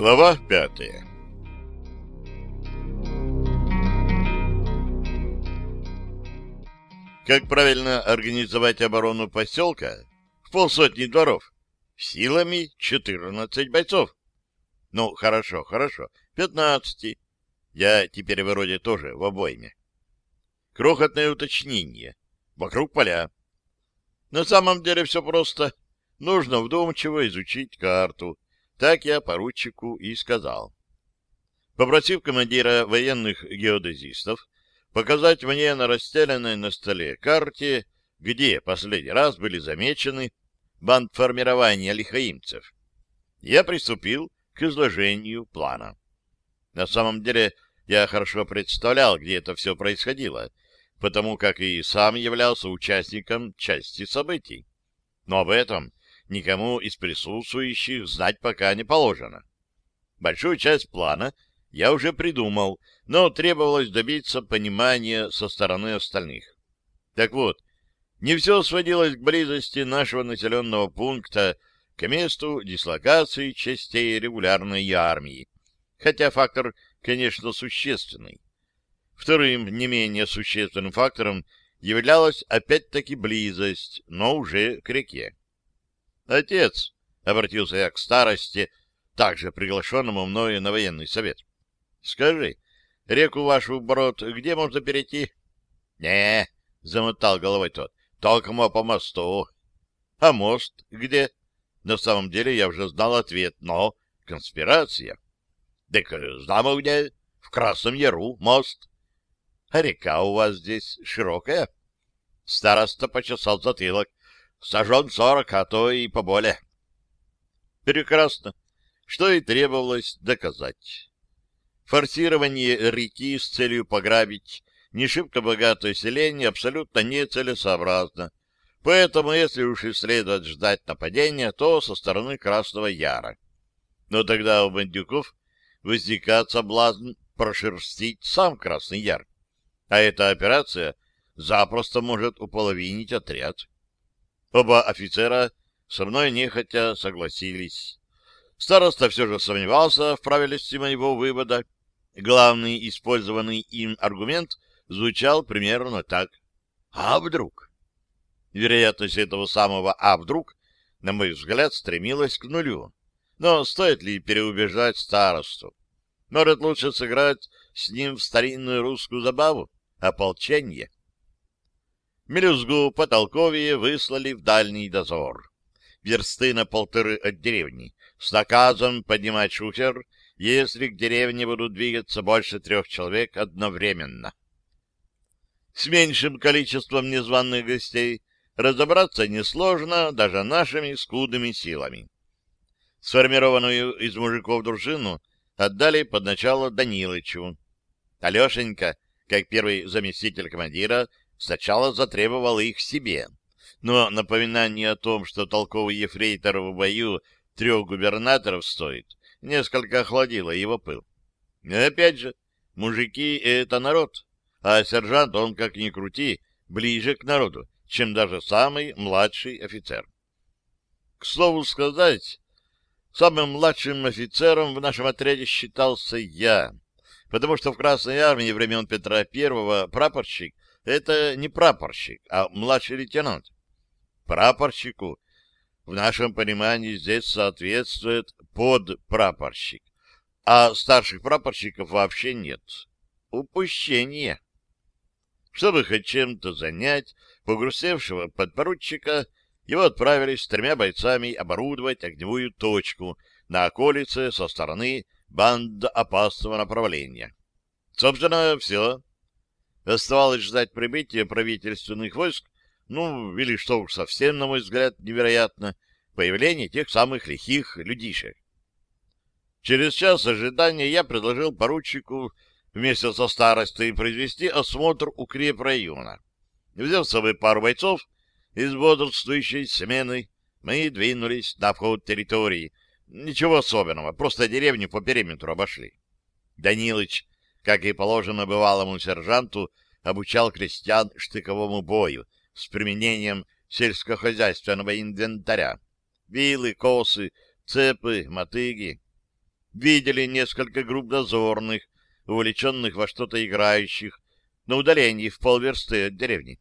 Глава пятая Как правильно организовать оборону поселка в полсотни дворов? Силами 14 бойцов. Ну, хорошо, хорошо, 15. Я теперь вроде тоже в обойме. Крохотное уточнение. Вокруг поля. На самом деле все просто. Нужно вдумчиво изучить карту. Так я поручику и сказал. Попросив командира военных геодезистов показать мне на расстеленной на столе карте, где последний раз были замечены бандформирования лихаимцев, я приступил к изложению плана. На самом деле, я хорошо представлял, где это все происходило, потому как и сам являлся участником части событий. Но об этом никому из присутствующих знать пока не положено. Большую часть плана я уже придумал, но требовалось добиться понимания со стороны остальных. Так вот, не все сводилось к близости нашего населенного пункта к месту дислокации частей регулярной армии, хотя фактор, конечно, существенный. Вторым, не менее существенным фактором являлась опять-таки близость, но уже к реке. «Отец», — обратился я к старости, также приглашенному мною на военный совет, — «скажи, реку вашу брод где можно перейти?» «Не», — замотал головой тот, — «только по мосту». «А мост где?» На самом деле я уже знал ответ, но конспирация. «Так знамо где, в Красном Яру мост». А река у вас здесь широкая? Староста почесал затылок. Сажен сорок, а то и поболее. Прекрасно. Что и требовалось доказать. Форсирование реки с целью пограбить не шибко богатое селение абсолютно нецелесообразно. Поэтому, если уж и следует ждать нападения, то со стороны Красного Яра. Но тогда у бандюков возникает соблазн прошерстить сам Красный Яр а эта операция запросто может уполовинить отряд. Оба офицера со мной нехотя согласились. Староста все же сомневался в правильности моего вывода. Главный использованный им аргумент звучал примерно так. «А вдруг?» Вероятность этого самого «а вдруг», на мой взгляд, стремилась к нулю. Но стоит ли переубеждать старосту? Может, лучше сыграть с ним в старинную русскую забаву? ополчение. Мелюзгу по Толковье выслали в дальний дозор. Версты на полторы от деревни, с наказом поднимать шухер, если к деревне будут двигаться больше трех человек одновременно. С меньшим количеством незваных гостей разобраться несложно даже нашими скудными силами. Сформированную из мужиков дружину отдали под начало Данилычу. Алешенька как первый заместитель командира, сначала затребовал их себе. Но напоминание о том, что толковый ефрейтор в бою трех губернаторов стоит, несколько охладило его пыл. И опять же, мужики — это народ, а сержант, он, как ни крути, ближе к народу, чем даже самый младший офицер. К слову сказать, самым младшим офицером в нашем отряде считался я — потому что в Красной армии времен Петра I прапорщик — это не прапорщик, а младший лейтенант. Прапорщику в нашем понимании здесь соответствует подпрапорщик, а старших прапорщиков вообще нет. Упущение. Чтобы хоть чем-то занять погрустевшего подпоручика, его отправили с тремя бойцами оборудовать огневую точку на околице со стороны банда опасного направления. Собственно, все. Оставалось ждать прибытия правительственных войск, ну, или, что уж совсем, на мой взгляд, невероятно, появление тех самых лихих людишек. Через час ожидания я предложил поручику вместе со старостой произвести осмотр укрепрайона. Взяв с собой пару бойцов из бодрствующей смены, мы двинулись на вход территории, Ничего особенного, просто деревню по периметру обошли. Данилыч, как и положено бывалому сержанту, обучал крестьян штыковому бою с применением сельскохозяйственного инвентаря. Вилы, косы, цепы, мотыги. видели несколько групп дозорных, увлеченных во что-то играющих, на удалении в полверсты от деревни.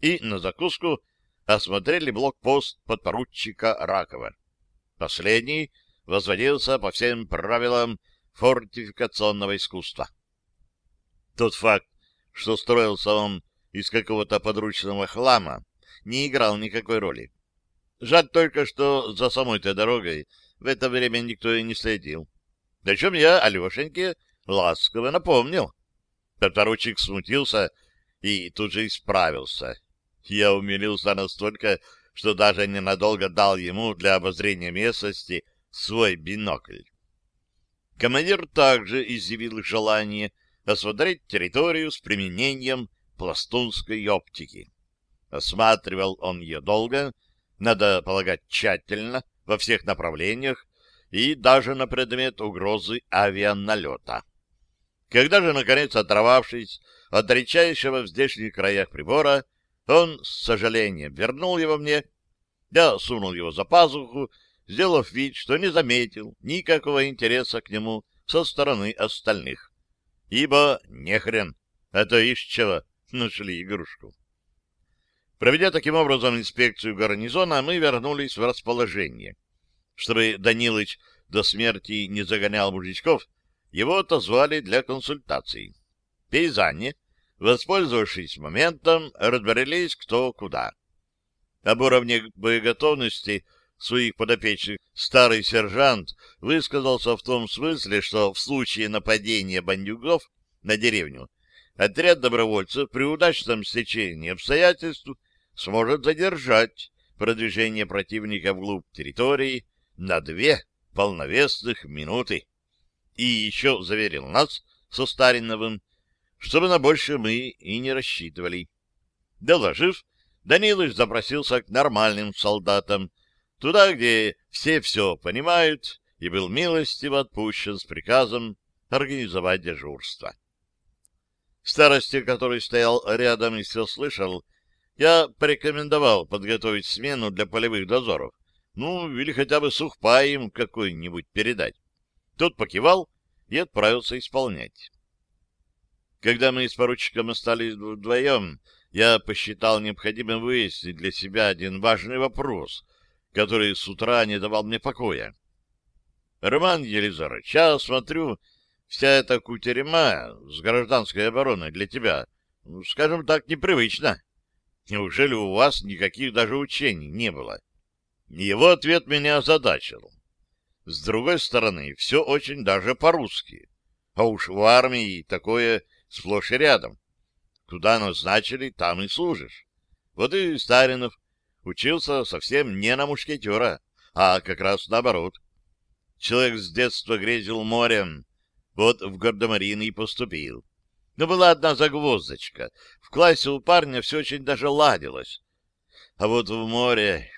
И на закуску осмотрели блокпост подпоручика Ракова. Последний возводился по всем правилам фортификационного искусства. Тот факт, что строился он из какого-то подручного хлама, не играл никакой роли. Жаль только, что за самой-то дорогой в это время никто и не следил. Причем я Алешеньке ласково напомнил. Подпоручик смутился и тут же исправился. Я умилился настолько, что даже ненадолго дал ему для обозрения местности свой бинокль. Командир также изъявил желание осмотреть территорию с применением пластунской оптики. Осматривал он ее долго, надо полагать тщательно, во всех направлениях и даже на предмет угрозы авианалета. Когда же, наконец, оторвавшись от редчайшего в здешних краях прибора, он с сожалением вернул его мне, я сунул его за пазуху, сделав вид, что не заметил никакого интереса к нему со стороны остальных. Ибо нехрен, а то из чего нашли игрушку. Проведя таким образом инспекцию гарнизона, мы вернулись в расположение. Чтобы Данилыч до смерти не загонял мужичков, его отозвали для консультаций. Пейзане, воспользовавшись моментом, разбрелись кто куда. Об уровне боеготовности своих подопечных старый сержант высказался в том смысле, что в случае нападения бандюгов на деревню отряд добровольцев при удачном стечении обстоятельств сможет задержать продвижение противника вглубь территории на две полновесных минуты. И еще заверил нас со Стариновым, чтобы на больше мы и не рассчитывали. Доложив, Данилыч запросился к нормальным солдатам, туда, где все все понимают, и был милостиво отпущен с приказом организовать дежурство. Старости, который стоял рядом и все слышал, я порекомендовал подготовить смену для полевых дозоров. Ну, или хотя бы сухпай им какой-нибудь передать. Тот покивал и отправился исполнять. Когда мы с поручиком остались вдвоем, я посчитал необходимым выяснить для себя один важный вопрос, который с утра не давал мне покоя. Роман Елизарович, я смотрю, вся эта кутерема с гражданской обороной для тебя, ну, скажем так, непривычна. Неужели у вас никаких даже учений не было? Его ответ меня озадачил. С другой стороны, все очень даже по-русски. А уж в армии такое сплошь и рядом. Куда назначили, там и служишь. Вот и Старинов учился совсем не на мушкетера, а как раз наоборот. Человек с детства грезил морем, вот в гардемарины и поступил. Но была одна загвоздочка. В классе у парня все очень даже ладилось. А вот в море...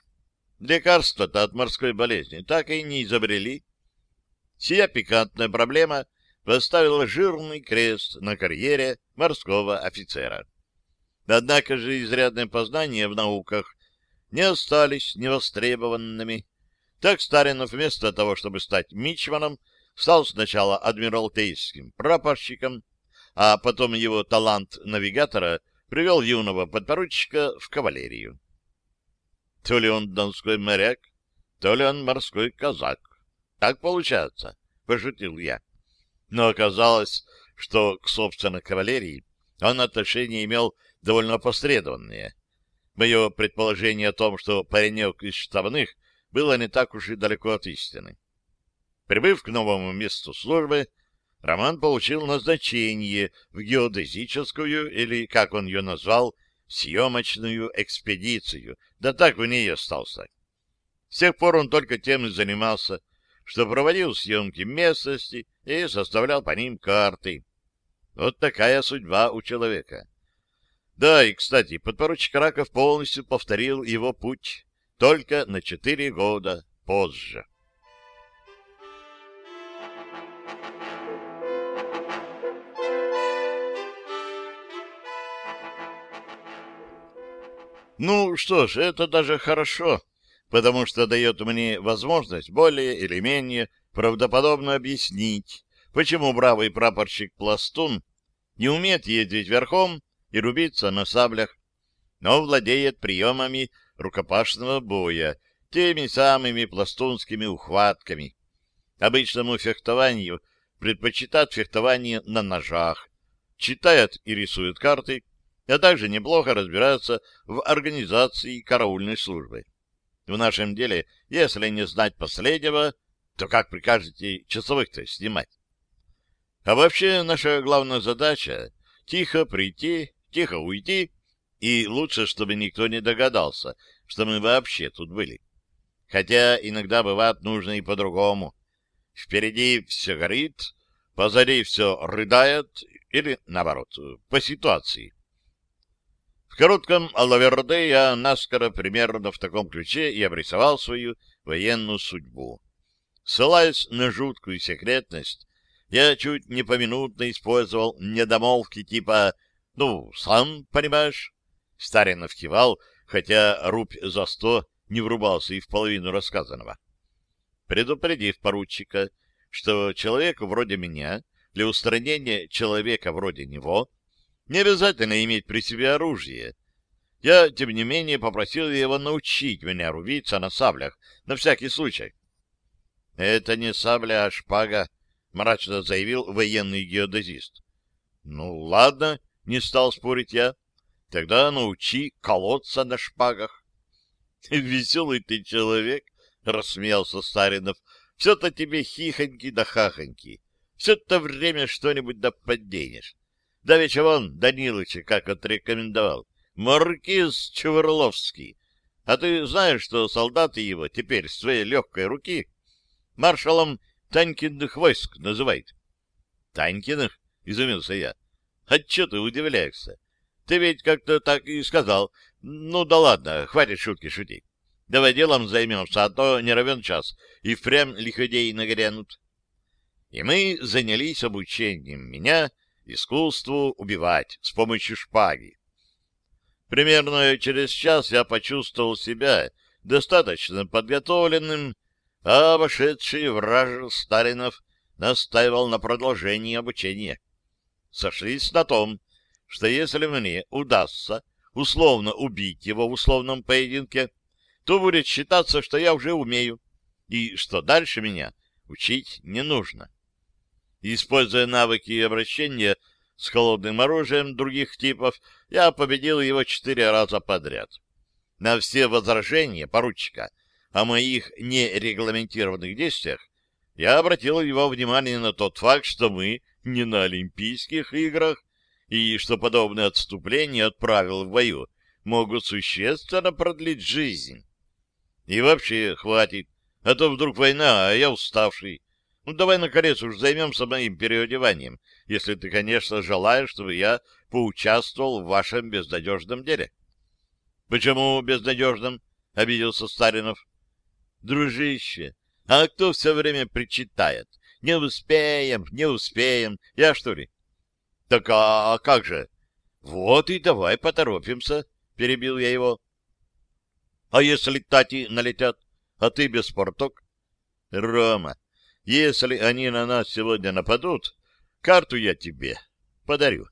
Лекарства-то от морской болезни так и не изобрели. Сия пикантная проблема поставила жирный крест на карьере морского офицера. Однако же изрядные познания в науках не остались невостребованными. Так Старинов вместо того, чтобы стать мичманом, стал сначала адмиралтейским прапорщиком, а потом его талант навигатора привел юного подпоручика в кавалерию. То ли он донской моряк, то ли он морской казак. Так получается, — пошутил я. Но оказалось, что к собственной кавалерии он отношения имел довольно опосредованные. Мое предположение о том, что паренек из штабных, было не так уж и далеко от истины. Прибыв к новому месту службы, Роман получил назначение в геодезическую, или, как он ее назвал, съемочную экспедицию, да так в ней остался. С тех пор он только тем и занимался, что проводил съемки местности и составлял по ним карты. Вот такая судьба у человека. Да, и, кстати, подпоручик Раков полностью повторил его путь, только на четыре года позже. Ну что ж, это даже хорошо, потому что дает мне возможность более или менее правдоподобно объяснить, почему бравый прапорщик Пластун не умеет ездить верхом и рубиться на саблях, но владеет приемами рукопашного боя, теми самыми пластунскими ухватками. Обычному фехтованию предпочитает фехтование на ножах, читает и рисует карты, а также неплохо разбирается в организации караульной службы. В нашем деле, если не знать последнего, то как прикажете часовых-то снимать? А вообще наша главная задача — тихо прийти, тихо уйти, и лучше, чтобы никто не догадался, что мы вообще тут были. Хотя иногда бывает нужно и по-другому. Впереди все горит, позади все рыдает, или наоборот, по ситуации. В коротком Алаверде я наскоро примерно в таком ключе и обрисовал свою военную судьбу. Ссылаясь на жуткую секретность, я чуть не поминутно использовал недомолвки типа «ну, сам понимаешь». Старинов кивал, хотя рубь за сто не врубался и в половину рассказанного. Предупредив поручика, что человеку вроде меня, для устранения человека вроде него, не обязательно иметь при себе оружие. Я, тем не менее, попросил его научить меня рубиться на саблях, на всякий случай. — Это не сабля, а шпага, — мрачно заявил военный геодезист. — Ну, ладно, — не стал спорить я. — Тогда научи колоться на шпагах. — Веселый ты человек, — рассмеялся Старинов. — Все-то тебе хихоньки да хахоньки. Все-то время что-нибудь да подденешь. Давеча вон Данилыча как отрекомендовал. Маркиз Чеверловский. А ты знаешь, что солдаты его теперь с своей легкой руки маршалом Танькиных войск называют? Танькиных? — изумился я. — А че ты удивляешься? Ты ведь как-то так и сказал. Ну да ладно, хватит шутки шутить. Давай делом займемся, а то не равен час, и впрямь лиходеи нагрянут. И мы занялись обучением меня искусству убивать с помощью шпаги. Примерно через час я почувствовал себя достаточно подготовленным, а вошедший враж Сталинов настаивал на продолжении обучения. Сошлись на том, что если мне удастся условно убить его в условном поединке, то будет считаться, что я уже умею, и что дальше меня учить не нужно используя навыки обращения с холодным оружием других типов, я победил его четыре раза подряд. На все возражения поручика о моих нерегламентированных действиях я обратил его внимание на тот факт, что мы не на Олимпийских играх, и что подобные отступления от правил в бою могут существенно продлить жизнь. И вообще, хватит, а то вдруг война, а я уставший. Ну, давай, наконец, уж займемся моим переодеванием, если ты, конечно, желаешь, чтобы я поучаствовал в вашем безнадежном деле. — Почему безнадежном? — обиделся Старинов. — Дружище, а кто все время причитает? Не успеем, не успеем. Я что ли? — Так а, а как же? — Вот и давай поторопимся, — перебил я его. — А если тати налетят, а ты без порток? — Рома, если они на нас сегодня нападут, карту я тебе подарю.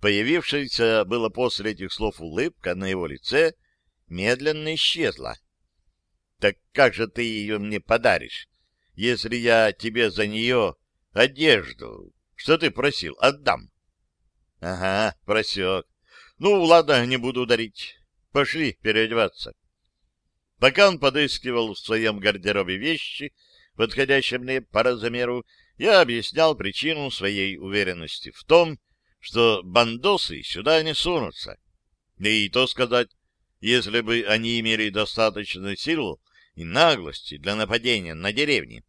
Появившаяся было после этих слов улыбка на его лице медленно исчезла. — Так как же ты ее мне подаришь, если я тебе за нее одежду, что ты просил, отдам? — Ага, просек. Ну, ладно, не буду дарить. Пошли переодеваться. Пока он подыскивал в своем гардеробе вещи, подходящее мне по размеру, я объяснял причину своей уверенности в том, что бандосы сюда не сунутся. И то сказать, если бы они имели достаточно сил и наглости для нападения на деревни,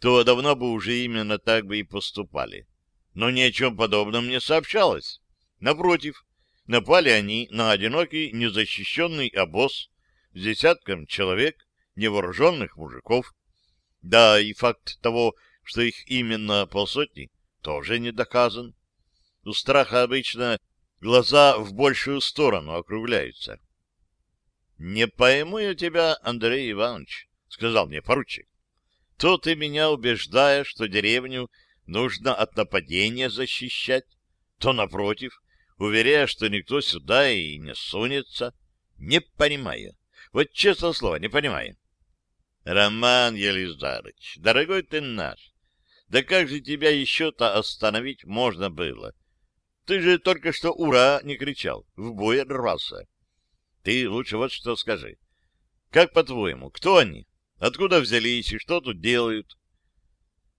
то давно бы уже именно так бы и поступали. Но ни о чем подобном не сообщалось. Напротив, напали они на одинокий незащищенный обоз с десятком человек, невооруженных мужиков, да, и факт того, что их именно полсотни, тоже не доказан. У страха обычно глаза в большую сторону округляются. — Не пойму я тебя, Андрей Иванович, — сказал мне поручик. то ты меня убеждаешь, что деревню нужно от нападения защищать, то, напротив, уверяя, что никто сюда и не сунется. Не понимаю. Вот честное слово, не понимаю. Роман Елизарович, дорогой ты наш, да как же тебя еще-то остановить можно было? Ты же только что «Ура!» не кричал, в бой рвался. Ты лучше вот что скажи. Как по-твоему, кто они? Откуда взялись и что тут делают?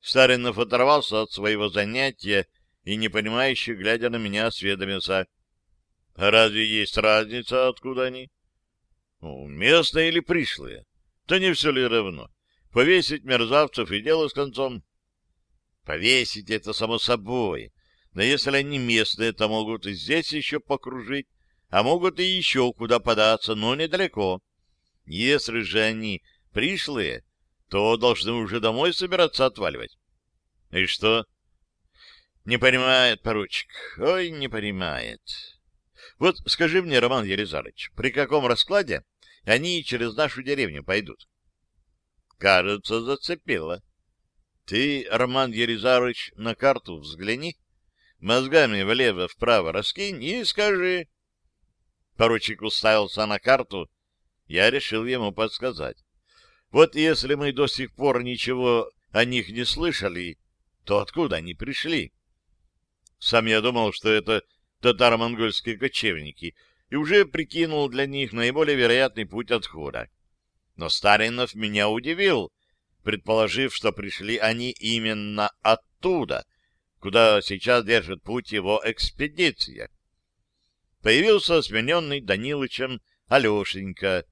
Старинов оторвался от своего занятия и, непонимающе, глядя на меня, осведомился. — А разве есть разница, откуда они? — Ну, местные или пришлые? Да не все ли равно? Повесить мерзавцев и дело с концом. Повесить — это само собой. Но если они местные, то могут и здесь еще покружить, а могут и еще куда податься, но недалеко. Если же они пришлые, то должны уже домой собираться отваливать. И что? Не понимает, поручик. Ой, не понимает. Вот скажи мне, Роман Елизарович, при каком раскладе они через нашу деревню пойдут? Кажется, зацепило. Ты, Роман Елизарович, на карту взгляни, мозгами влево-вправо раскинь и скажи, Поручик уставился на карту. Я решил ему подсказать. Вот если мы до сих пор ничего о них не слышали, то откуда они пришли? Сам я думал, что это татаро-монгольские кочевники, и уже прикинул для них наиболее вероятный путь отхода. Но Старинов меня удивил, предположив, что пришли они именно оттуда, куда сейчас держит путь его экспедиция появился смененный Данилычем Алешенька.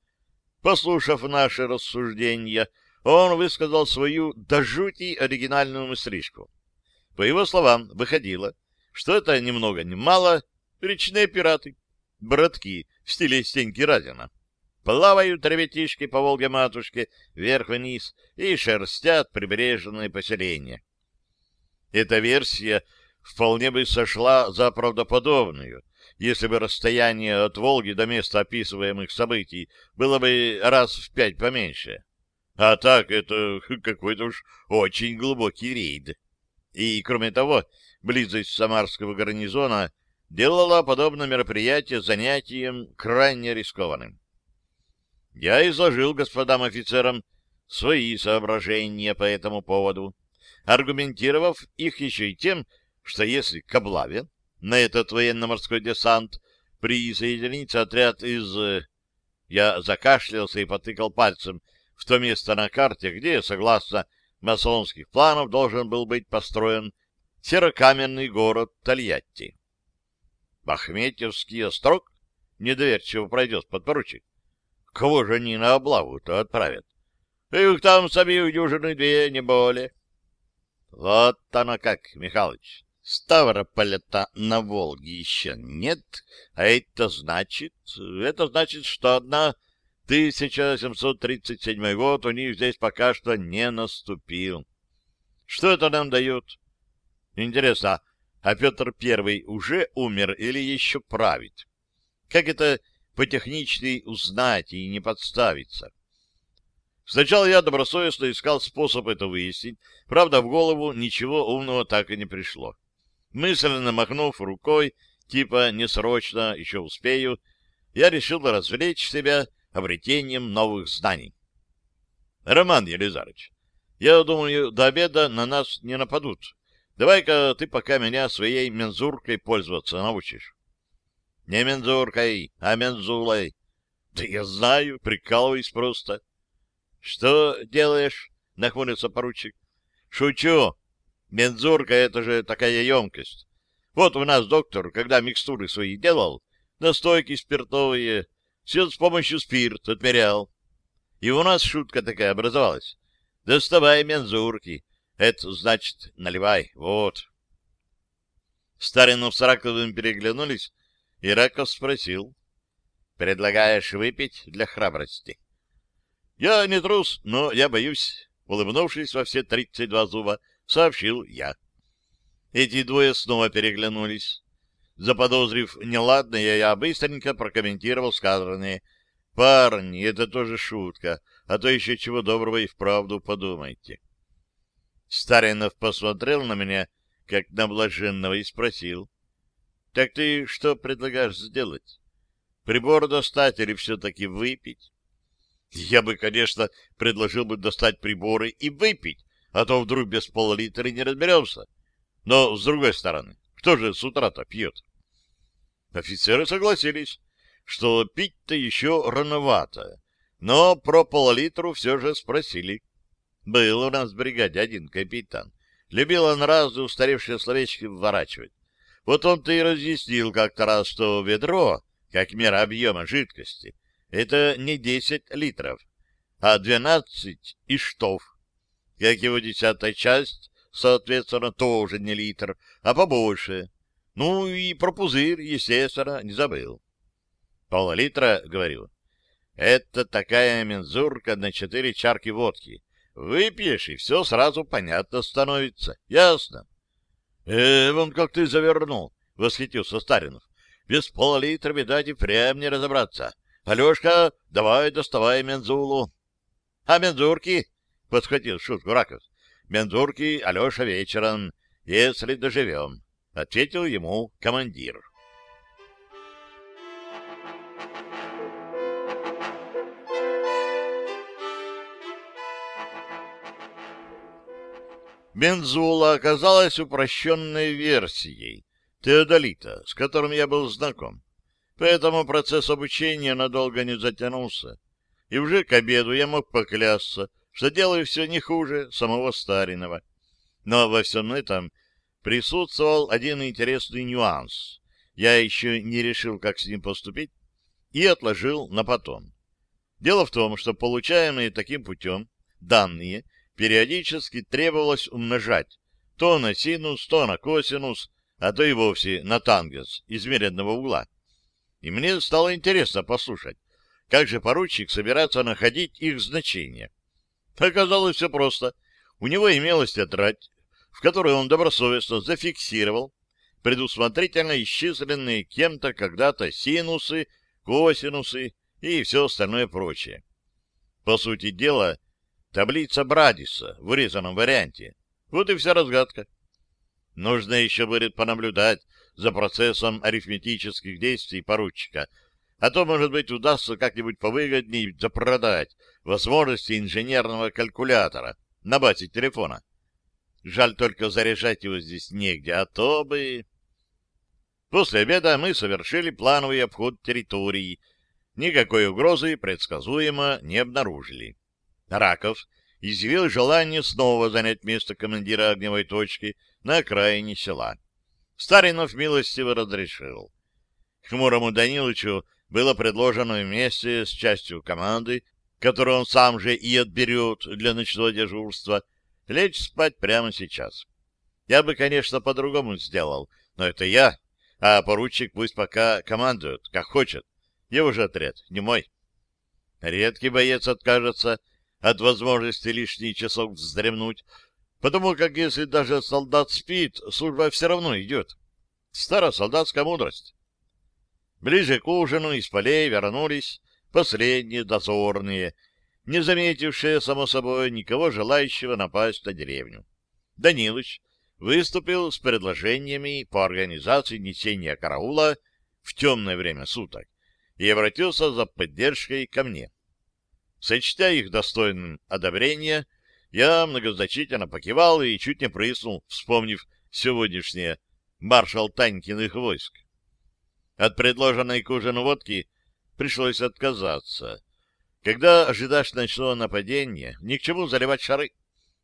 Послушав наши рассуждения, он высказал свою до жути оригинальную мыслишку. По его словам, выходило, что это ни много ни мало речные пираты, братки в стиле Стеньки Разина. Плавают ребятишки по Волге-матушке вверх-вниз и шерстят прибрежные поселения. Эта версия вполне бы сошла за правдоподобную, если бы расстояние от Волги до места описываемых событий было бы раз в пять поменьше. А так это какой-то уж очень глубокий рейд. И, кроме того, близость Самарского гарнизона делала подобное мероприятие занятием крайне рискованным. Я изложил господам офицерам свои соображения по этому поводу, аргументировав их еще и тем, что если к облаве на этот военно-морской десант присоединится отряд из... Э, я закашлялся и потыкал пальцем в то место на карте, где, согласно масонских планов, должен был быть построен серокаменный город Тольятти. Бахметьевский острог недоверчиво пройдет подпоручик. Кого же они на облаву-то отправят? Их там сами дюжины две, не более. Вот оно как, Михалыч. Ставрополя-то на Волге еще нет, а это значит... Это значит, что одна 1737 год у них здесь пока что не наступил. Что это нам дает? Интересно, а Петр Первый уже умер или еще правит? Как это потехничней узнать и не подставиться? Сначала я добросовестно искал способ это выяснить, правда, в голову ничего умного так и не пришло. Мысленно махнув рукой, типа «не срочно, еще успею», я решил развлечь себя обретением новых знаний. Роман Елизарович, я думаю, до обеда на нас не нападут. Давай-ка ты пока меня своей мензуркой пользоваться научишь. Не мензуркой, а мензулой. Да я знаю, прикалываюсь просто. Что делаешь? Нахмурился поручик. Шучу. Мензурка — это же такая емкость. Вот у нас доктор, когда микстуры свои делал, настойки спиртовые, все с помощью спирт отмерял. И у нас шутка такая образовалась. Доставай мензурки. Это значит, наливай. Вот. Старинов с Раковым переглянулись, и Раков спросил. «Предлагаешь выпить для храбрости?» «Я не трус, но я боюсь», — улыбнувшись во все тридцать два зуба, сообщил я. Эти двое снова переглянулись. Заподозрив неладное, я быстренько прокомментировал сказанное. «Парни, это тоже шутка, а то еще чего доброго и вправду подумайте». Старинов посмотрел на меня, как на блаженного, и спросил. — Так ты что предлагаешь сделать? Прибор достать или все-таки выпить? Я бы, конечно, предложил бы достать приборы и выпить, а то вдруг без пол-литра не разберемся. Но, с другой стороны, кто же с утра-то пьет? Офицеры согласились, что пить-то еще рановато, но про пол-литру все же спросили. Был у нас в бригаде один капитан. Любил он разу устаревшие словечки вворачивать. Вот он-то и разъяснил как-то раз, что ведро, как мера объема жидкости, это не 10 литров, а 12 и штов. Как его десятая часть, соответственно, тоже не литр, а побольше. Ну и про пузырь, естественно, не забыл. Пол-литра, говорю, это такая мензурка на четыре чарки водки. Выпьешь, и все сразу понятно становится. Ясно? — Э, вон как ты завернул, — восхитился Старинов. — Без пол-литра, видать, и прям не разобраться. Алешка, давай доставай мензулу. — А мензурки? — подхватил шутку Раков. — Мензурки, Алеша, вечером, если доживем, — ответил ему командир. Бензула оказалась упрощенной версией теодолита, с которым я был знаком. Поэтому процесс обучения надолго не затянулся. И уже к обеду я мог поклясться, что делаю все не хуже самого Старинова. Но во всем этом присутствовал один интересный нюанс. Я еще не решил, как с ним поступить, и отложил на потом. Дело в том, что получаемые таким путем данные периодически требовалось умножать то на синус, то на косинус, а то и вовсе на тангенс измеренного угла. И мне стало интересно послушать, как же поручик собирается находить их значения. Оказалось все просто. У него имелась тетрадь, в которой он добросовестно зафиксировал предусмотрительно исчисленные кем-то когда-то синусы, косинусы и все остальное прочее. По сути дела, Таблица Брадиса в урезанном варианте. Вот и вся разгадка. Нужно еще будет понаблюдать за процессом арифметических действий поручика, а то, может быть, удастся как-нибудь повыгоднее запродать возможности инженерного калькулятора на базе телефона. Жаль только заряжать его здесь негде, а то бы... После обеда мы совершили плановый обход территории. Никакой угрозы предсказуемо не обнаружили. Раков изъявил желание снова занять место командира огневой точки на окраине села. Старинов милостиво разрешил. Хмурому Данилычу было предложено вместе с частью команды, которую он сам же и отберет для ночного дежурства, лечь спать прямо сейчас. Я бы, конечно, по-другому сделал, но это я, а поручик пусть пока командует, как хочет. Его же отряд, не мой. Редкий боец откажется от возможности лишние часов вздремнуть, потому как если даже солдат спит, служба все равно идет. Старая солдатская мудрость. Ближе к ужину из полей вернулись последние дозорные, не заметившие, само собой, никого желающего напасть на деревню. Данилыч выступил с предложениями по организации несения караула в темное время суток и обратился за поддержкой ко мне. Сочтя их достойным одобрения, я многозначительно покивал и чуть не прыснул, вспомнив сегодняшнее маршал Танькиных войск. От предложенной к ужину водки пришлось отказаться. Когда ожидаешь ночного нападения, ни к чему заливать шары,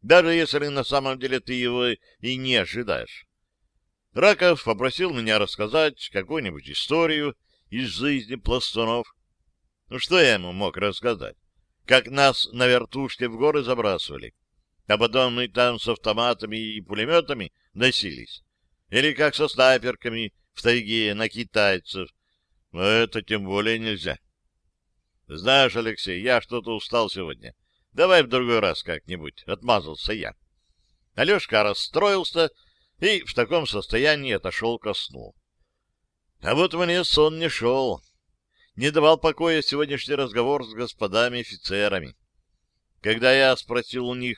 даже если на самом деле ты его и не ожидаешь. Раков попросил меня рассказать какую-нибудь историю из жизни пластунов. Ну, что я ему мог рассказать? как нас на вертушке в горы забрасывали, а потом мы там с автоматами и пулеметами носились, или как со снайперками в тайге на китайцев. Но это тем более нельзя. Знаешь, Алексей, я что-то устал сегодня. Давай в другой раз как-нибудь, отмазался я. Алешка расстроился и в таком состоянии отошел ко сну. А вот мне сон не шел не давал покоя сегодняшний разговор с господами офицерами. Когда я спросил у них,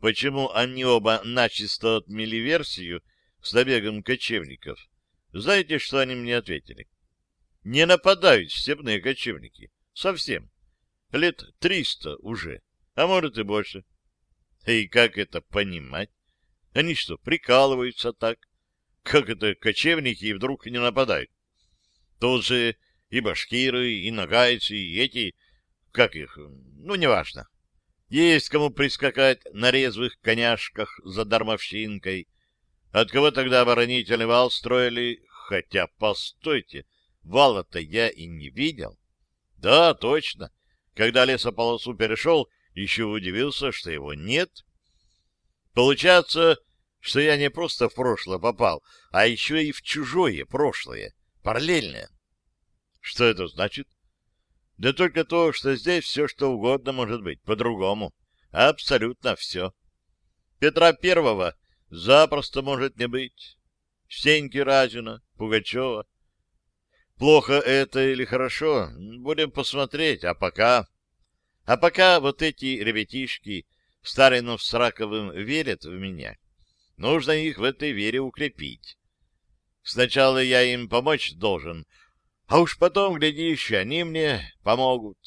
почему они оба начисто отмели версию с набегом кочевников, знаете, что они мне ответили? Не нападают степные кочевники. Совсем. Лет триста уже, а может и больше. И как это понимать? Они что, прикалываются так? Как это кочевники вдруг не нападают? Тут же и башкиры, и нагайцы, и эти, как их, ну, неважно. Есть кому прискакать на резвых коняшках за дармовщинкой. От кого тогда оборонительный вал строили? Хотя, постойте, вала-то я и не видел. Да, точно. Когда лесополосу перешел, еще удивился, что его нет. Получается, что я не просто в прошлое попал, а еще и в чужое прошлое, параллельное. Что это значит? Да только то, что здесь все что угодно может быть, по-другому. Абсолютно все. Петра Первого запросто может не быть. Стеньки Разина, Пугачева. Плохо это или хорошо, будем посмотреть, а пока... А пока вот эти ребятишки, старые но с раковым, верят в меня, нужно их в этой вере укрепить. Сначала я им помочь должен, а уж потом, глядишь, они мне помогут.